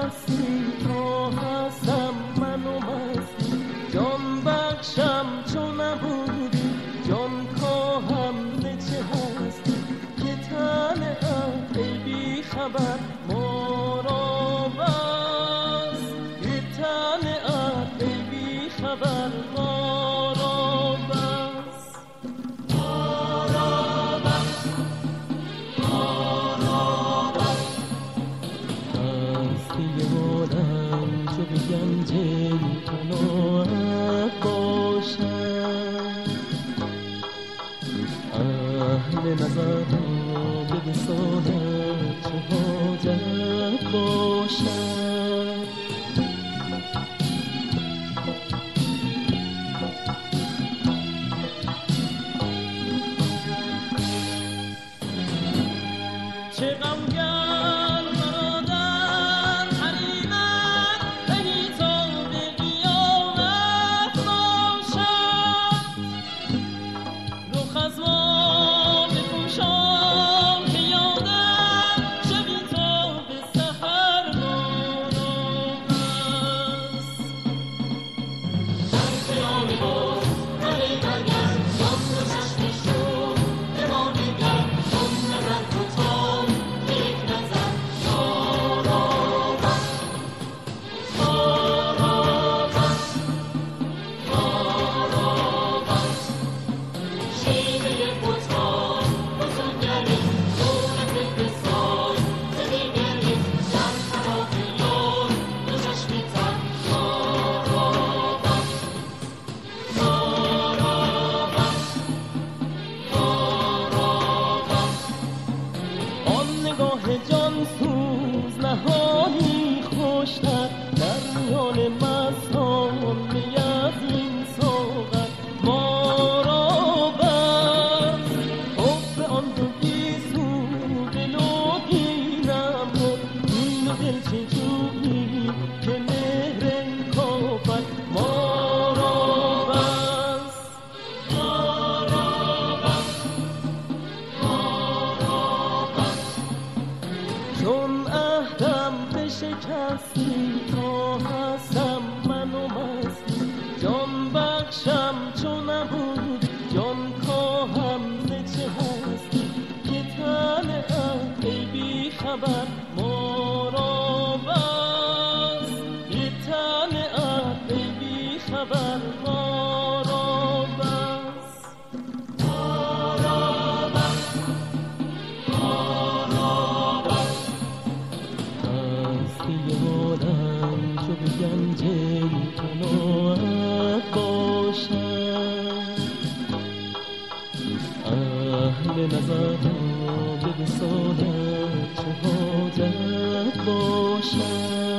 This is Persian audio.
هستی تو هستم من و مستی جان بخشم چو نبودی جان کاهم چه هستی که تن ای بی خبر نظر نگاه جان سوز نهانی. اهل نظر را به وسالت چه حاجت باشد.